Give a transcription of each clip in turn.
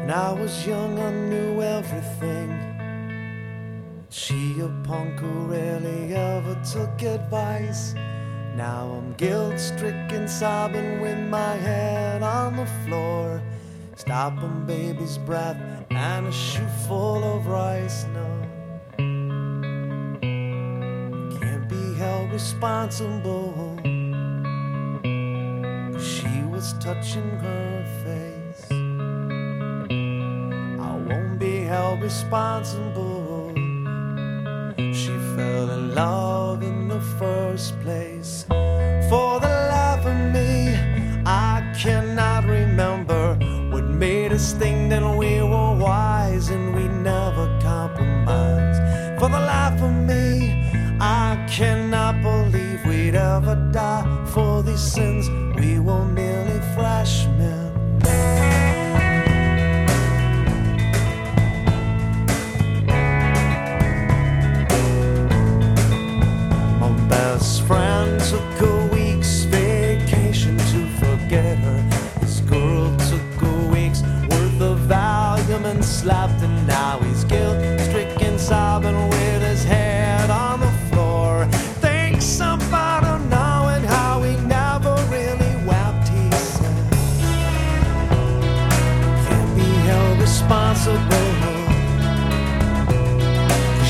When I was young, I knew everything. She, a punk who rarely ever took advice. Now I'm guilt stricken, sobbing with my head on the floor. Stopping baby's breath and a shoe full of rice. No, can't be held responsible. She was touching her face. Responsible. She fell in love in the first place. For the life of me, I cannot remember what made us think that we were wise and we never compromised. For the life of me, I cannot believe we'd ever die for these sins. We were merely Valium and. Now he's guilt stricken, sobbing with his head on the floor. Thanks about how he never really he said. Can't be held responsible.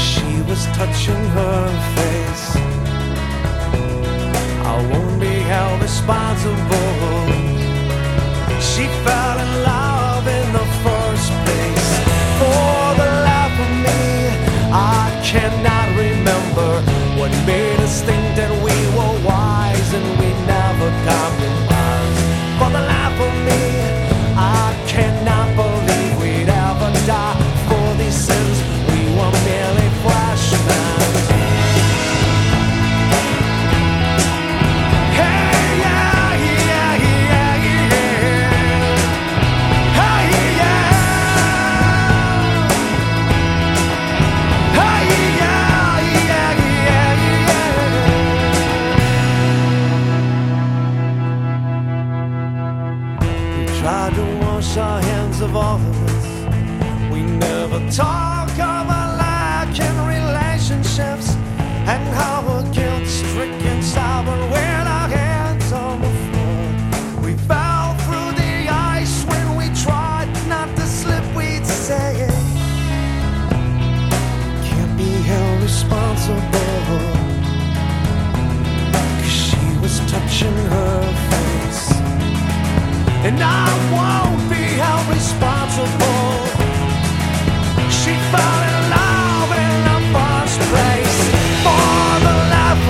She was touching her face. I won't be held responsible. She fell tried to wash our hands of all of this. We never talk of our lack in relationships and how we're guilt stricken, sobbing and I won't be held responsible. She fell in love in a first place. For the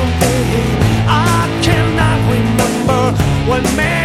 of me, I cannot remember what made.